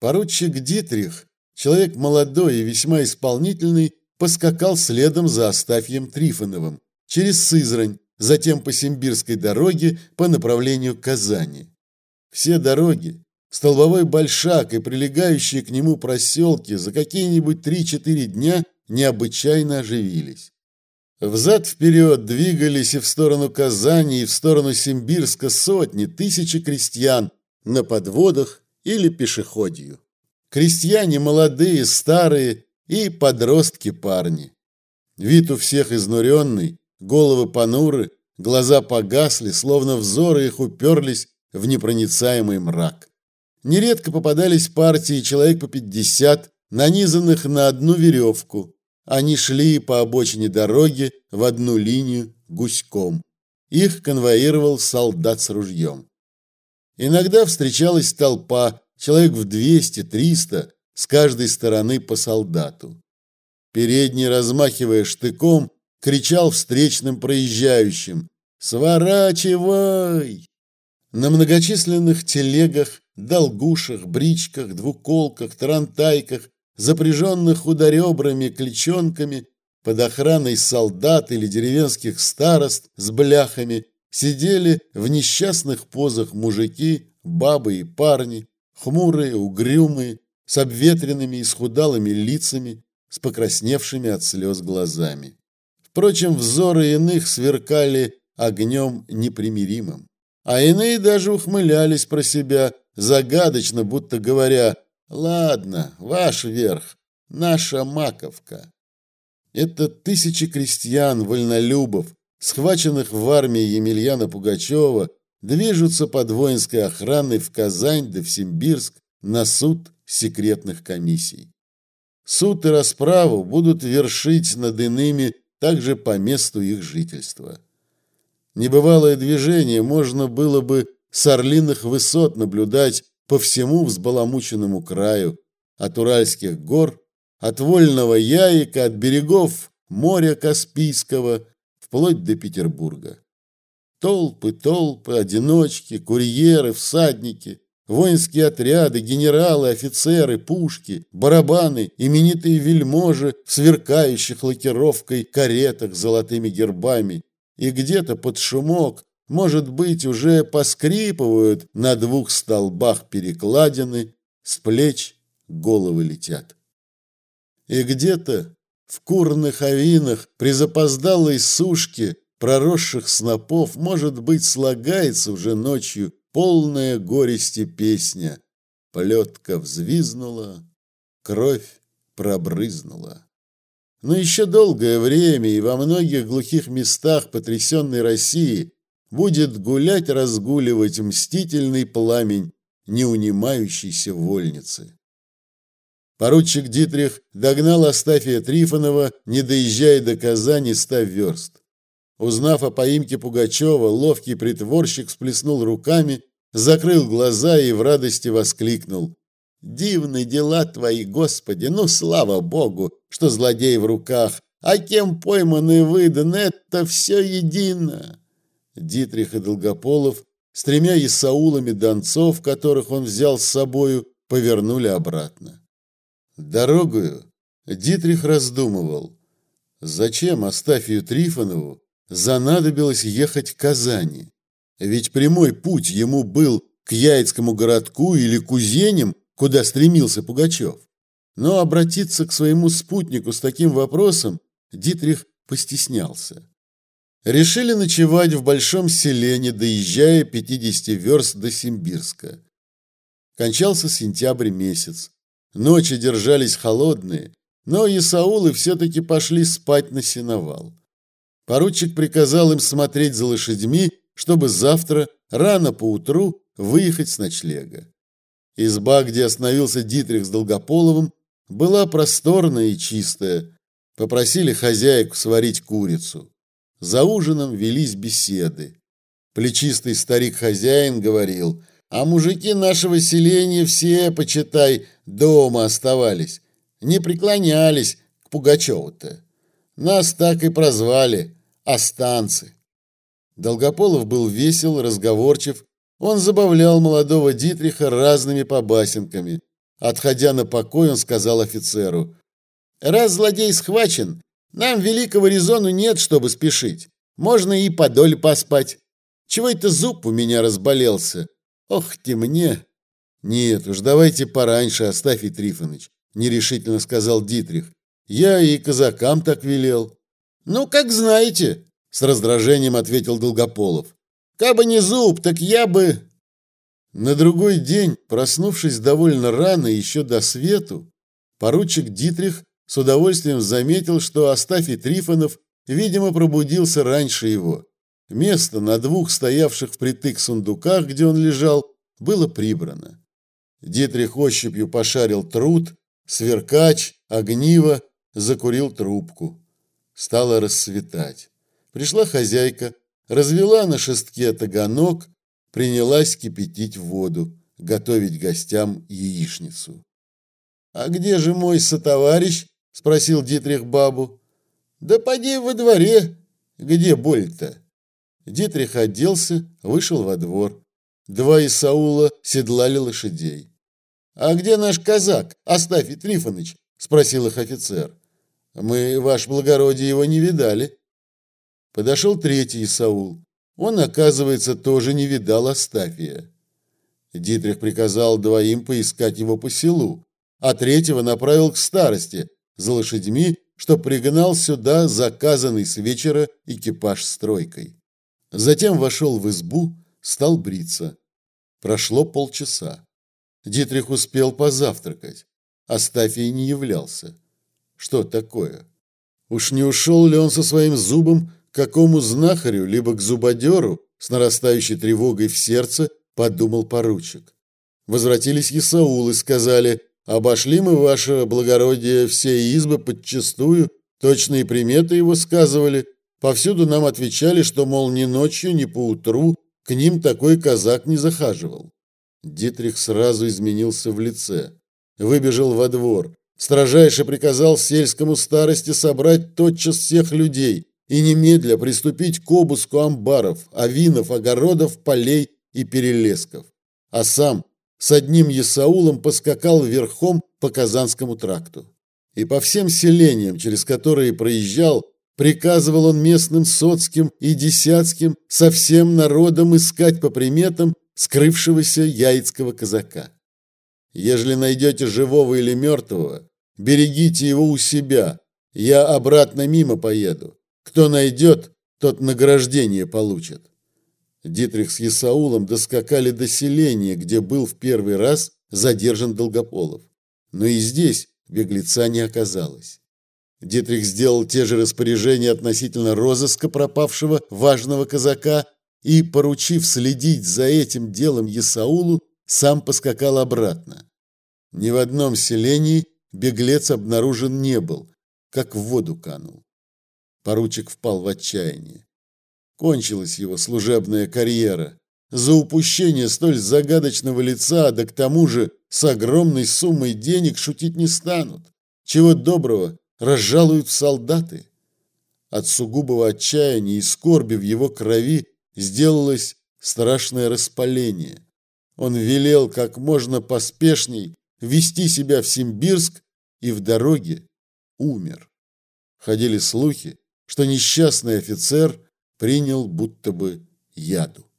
Поручик Дитрих, человек молодой и весьма исполнительный, поскакал следом за Астафьем Трифоновым через Сызрань, затем по Симбирской дороге по направлению Казани. Все дороги, Столбовой Большак и прилегающие к нему проселки за какие-нибудь 3-4 дня необычайно оживились. Взад-вперед двигались и в сторону Казани, и в сторону Симбирска сотни, тысячи крестьян на подводах или пешеходью. Крестьяне молодые, старые и подростки-парни. Вид у всех изнуренный, головы понуры, глаза погасли, словно взоры их уперлись в непроницаемый мрак. Нередко попадались партии человек по пятьдесят, нанизанных на одну веревку. Они шли по обочине дороги в одну линию гуськом. Их конвоировал солдат с ружьем. Иногда встречалась толпа, человек в двести-триста, с каждой стороны по солдату. Передний, размахивая штыком, кричал встречным проезжающим «Сворачивай!». На многочисленных телегах долгушах, бричках, двуколках, тарантайках, запряженных худоребрами, клещенками, под охраной солдат или деревенских старост с бляхами, сидели в несчастных позах мужики, бабы и парни, хмурые, угрюмые, с обветренными и схудалыми лицами, с покрасневшими от слез глазами. Впрочем, взоры иных сверкали огнем непримиримым, а иные даже ухмылялись про себя, загадочно, будто говоря «Ладно, ваш верх, наша маковка». Это тысячи крестьян, вольнолюбов, схваченных в армии Емельяна Пугачева, движутся под воинской охраной в Казань да в Симбирск на суд секретных комиссий. Суд и расправу будут вершить над иными также по месту их жительства. Небывалое движение можно было бы с орлиных высот наблюдать по всему взбаламученному краю, от Уральских гор, от Вольного Яика, от берегов моря Каспийского, вплоть до Петербурга. Толпы, толпы, одиночки, курьеры, всадники, воинские отряды, генералы, офицеры, пушки, барабаны, именитые вельможи в сверкающих лакировкой каретах с золотыми гербами. И где-то под шумок может быть, уже поскрипывают на двух столбах перекладины, с плеч головы летят. И где-то в курных авинах при запоздалой сушке проросших снопов, может быть, слагается уже ночью полная горести песня. Плетка взвизнула, кровь пробрызнула. Но еще долгое время и во многих глухих местах потрясенной России будет гулять-разгуливать мстительный пламень неунимающейся вольницы. Поручик Дитрих догнал Астафия Трифонова, не доезжая до Казани ста верст. Узнав о поимке Пугачева, ловкий притворщик всплеснул руками, закрыл глаза и в радости воскликнул. «Дивны дела твои, Господи! Ну, слава Богу, что злодей в руках! А кем пойман и выдан, это все едино!» Дитрих и Долгополов с тремя Исаулами донцов, которых он взял с собою, повернули обратно. Дорогою Дитрих раздумывал, зачем Астафию Трифонову занадобилось ехать к Казани. Ведь прямой путь ему был к Яицкому городку или Кузеням, куда стремился Пугачев. Но обратиться к своему спутнику с таким вопросом Дитрих постеснялся. Решили ночевать в большом селе, не доезжая 50 верст до Симбирска. Кончался сентябрь месяц. Ночи держались холодные, но Исаулы все-таки пошли спать на сеновал. Поручик приказал им смотреть за лошадьми, чтобы завтра, рано поутру, выехать с ночлега. Изба, где остановился Дитрих с Долгополовым, была просторная и чистая. Попросили хозяйку сварить курицу. За ужином велись беседы. Плечистый старик-хозяин говорил, а мужики нашего селения все, почитай, дома оставались, не преклонялись к Пугачеву-то. Нас так и прозвали останцы. Долгополов был весел, разговорчив, он забавлял молодого Дитриха разными побасенками. Отходя на покой, он сказал офицеру, «Раз злодей схвачен, нам великого резону нет, чтобы спешить. Можно и подоль поспать. Чего это зуб у меня разболелся? Ох ты мне!» «Нет уж, давайте пораньше, Астафий Трифонович», — нерешительно сказал Дитрих. «Я и казакам так велел». «Ну, как знаете», — с раздражением ответил Долгополов. «Кабы не зуб, так я бы...» На другой день, проснувшись довольно рано, еще до свету, поручик Дитрих с удовольствием заметил, что Астафий Трифонов, видимо, пробудился раньше его. Место на двух стоявших впритык сундуках, где он лежал, было прибрано. Дитрих ощупью пошарил труд, сверкач, огниво, закурил трубку. Стало рассветать. Пришла хозяйка, развела на шестке таганок, принялась кипятить воду, готовить гостям яичницу. «А где же мой сотоварищ?» – спросил Дитрих бабу. «Да поди во дворе. Где боль-то?» Дитрих оделся, вышел во двор. Два Исаула седлали лошадей. «А где наш казак, Астафий Трифонович?» – спросил их офицер. «Мы, ваше благородие, его не видали». Подошел третий Исаул. Он, оказывается, тоже не видал Астафия. Дитрих приказал двоим поискать его по селу, а третьего направил к старости за лошадьми, что пригнал сюда заказанный с вечера экипаж с тройкой. Затем вошел в избу, стал бриться. Прошло полчаса. Дитрих успел позавтракать. Астафий не являлся. Что такое? Уж не ушел ли он со своим зубом к какому знахарю, либо к зубодеру, с нарастающей тревогой в сердце, подумал поручик. Возвратились Исаул и сказали, «Обошли мы, ваше благородие, все избы подчистую, точные приметы его сказывали. Повсюду нам отвечали, что, мол, ни ночью, ни поутру к ним такой казак не захаживал. Дитрих сразу изменился в лице. Выбежал во двор. Строжайше приказал сельскому старости собрать тотчас всех людей и немедля приступить к обыску амбаров, авинов, огородов, полей и перелесков. А сам с одним Есаулом поскакал верхом по Казанскому тракту. И по всем селениям, через которые проезжал, приказывал он местным соцким и десятским со всем народом искать по приметам скрывшегося яицкого казака. Ежели найдете живого или мертвого, берегите его у себя, я обратно мимо поеду. Кто найдет, тот награждение получит. Дитрих с Исаулом доскакали до селения, где был в первый раз задержан Долгополов. Но и здесь беглеца не оказалось. Дитрих сделал те же распоряжения относительно розыска пропавшего важного казака и, поручив следить за этим делом Есаулу, сам поскакал обратно. Ни в одном селении беглец обнаружен не был, как в воду канул. Поручик впал в отчаяние. Кончилась его служебная карьера. За упущение столь загадочного лица, да к тому же с огромной суммой денег шутить не станут. Чего доброго, разжалуют солдаты. От сугубого отчаяния и скорби в его крови сделалось страшное распаление. Он велел как можно поспешней вести себя в Симбирск и в дороге умер. Ходили слухи, что несчастный офицер принял будто бы яду.